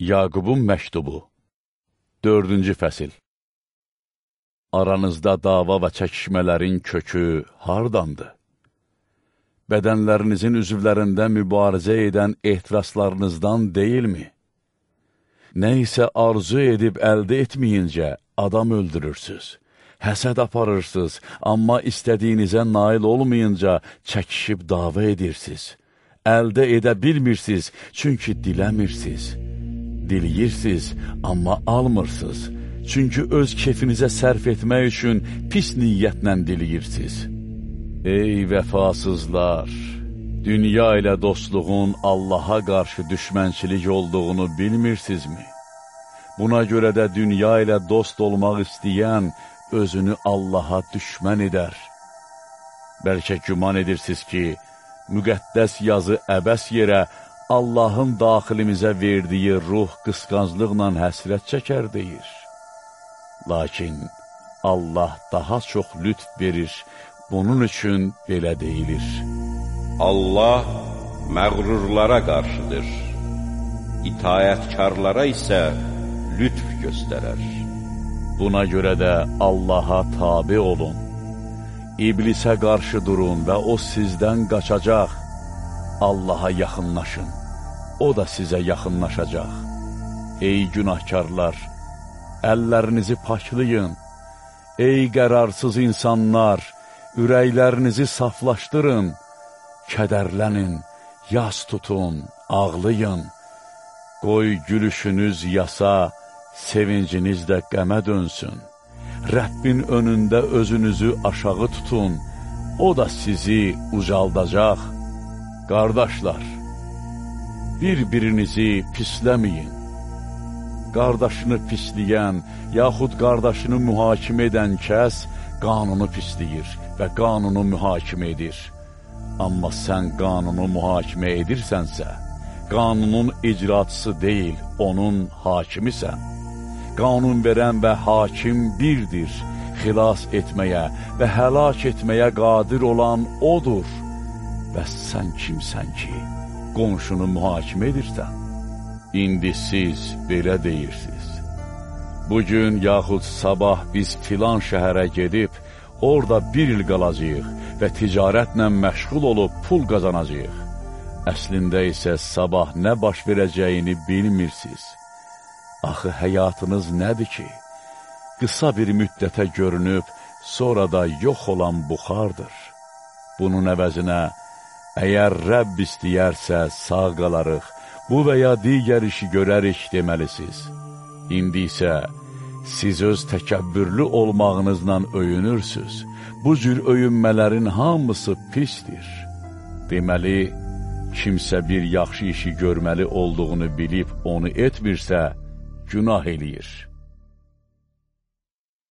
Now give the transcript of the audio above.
Yaqubun məktubu 4-cü fəsil Aranızda dava və çəkişmələrin kökü hardandır? Bədənlərinizin üzvlərində mübarizə edən ehtiraslarınızdan deyilmi? Nə isə arzu edib əldə etməyincə adam öldürürsüz, həsəd aparırsınız, amma istədiyinizə nail olmayınca çəkişib dava edirsiniz. Əldə edə bilmirsiniz, çünki diləmirsiniz diliyirsiz, amma almırsınız. Çünki öz kefinizə sərf etmək üçün pis niyyətlə diliyirsiniz. Ey vəfasızlar! Dünya ilə dostluğun Allaha qarşı düşmənçilik olduğunu bilmirsinizmi? Buna görə də dünya ilə dost olmaq istəyən özünü Allaha düşmən edər. Bəlkə güman edirsiniz ki, müqəddəs yazı əbəs yerə Allahın daxilimizə verdiyi ruh qısqanclıqla həsrət çəkər deyir. Lakin Allah daha çox lütf verir, bunun üçün belə deyilir. Allah məğrurlara qarşıdır, itayətkarlara isə lütf göstərər. Buna görə də Allaha tabi olun, İblisə qarşı durun və o sizdən qaçacaq, Allaha yaxınlaşın o da sizə yaxınlaşacaq. Ey günahkarlar, əllərinizi paklayın. Ey qərarsız insanlar, ürəklərinizi saflaşdırın. Kədərlənin, yas tutun, ağlayın. Qoy gülüşünüz yasa, sevinciniz də qəmə dönsün. Rəbbin önündə özünüzü aşağı tutun, o da sizi ucaldacaq. Qardaşlar, bir-birinizi pisləməyin. Qardaşını pisləyən, yaxud qardaşını mühakimə edən kəs qanunu pisləyir və qanunu mühakimə edir. Amma sən qanunu mühakimə edirsənsə, qanunun icraçısı deyil, onun hakimisən. Qanun verən və hakim birdir, xilas etməyə və həlak etməyə qadir olan odur. Bəs sən kimsən ki, qonşunu mühakimə edirsən, indi siz belə deyirsiniz. Bugün yaxud sabah biz filan şəhərə gedib, orada bir il qalacaq və ticarətlə məşğul olub pul qazanacaq. Əslində isə sabah nə baş verəcəyini bilmirsiniz. Axı həyatınız nədir ki? Qısa bir müddətə görünüb, sonra da yox olan buxardır. Bunun əvəzinə, Əgər Rəbb istəyərsə sağ qalarıq, bu və ya digər işi görərik deməlisiniz. İndi isə siz öz təkəbbürlü olmağınızla öyünürsüz. Bu cür öyünmələrin hamısı pisdir. Deməli, kimsə bir yaxşı işi görməli olduğunu bilib onu etmirsə, günah eləyir.